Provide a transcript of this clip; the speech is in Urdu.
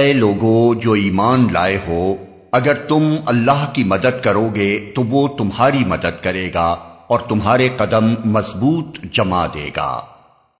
اے لوگو، جو ایمان لائے ہو، اگر تم اللہ کی مدد کرو گے، تو وہ تمہاری مدد کرے گا اور تمہارے قدم مضبوط جما دے گا۔